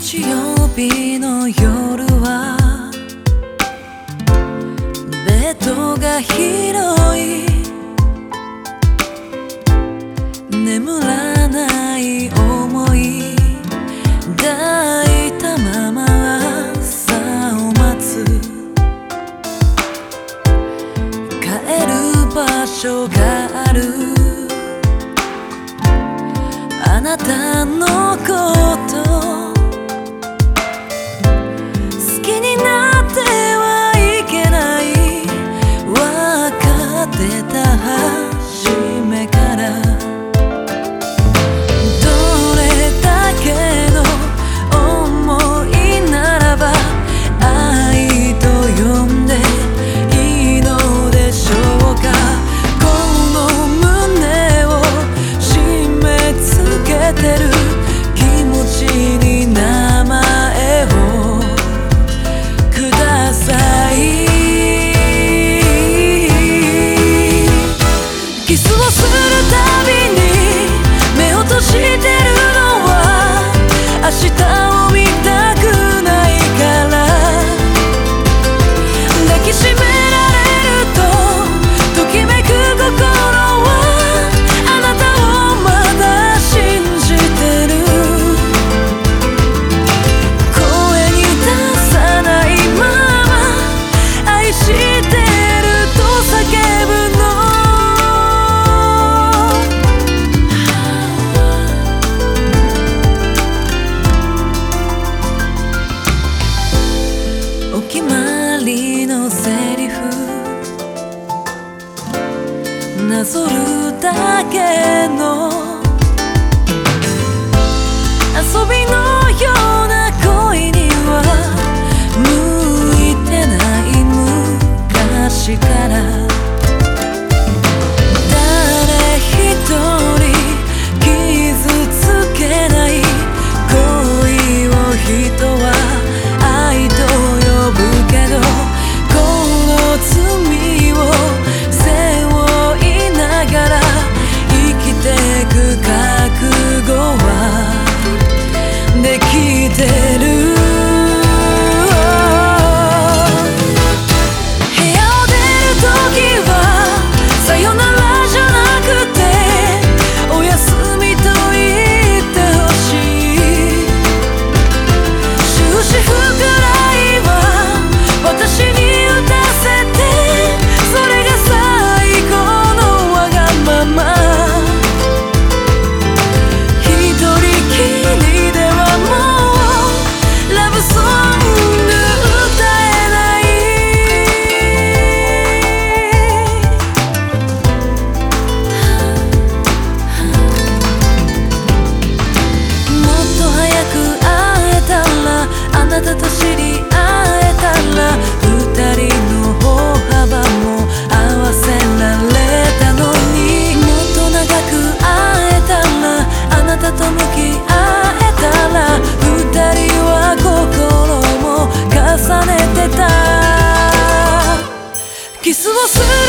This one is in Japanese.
日曜日の夜はベッドが広い眠らない思い抱いたまま朝を待つ。帰る場所がある。あなたのことなぞるだけのでできてる過ごす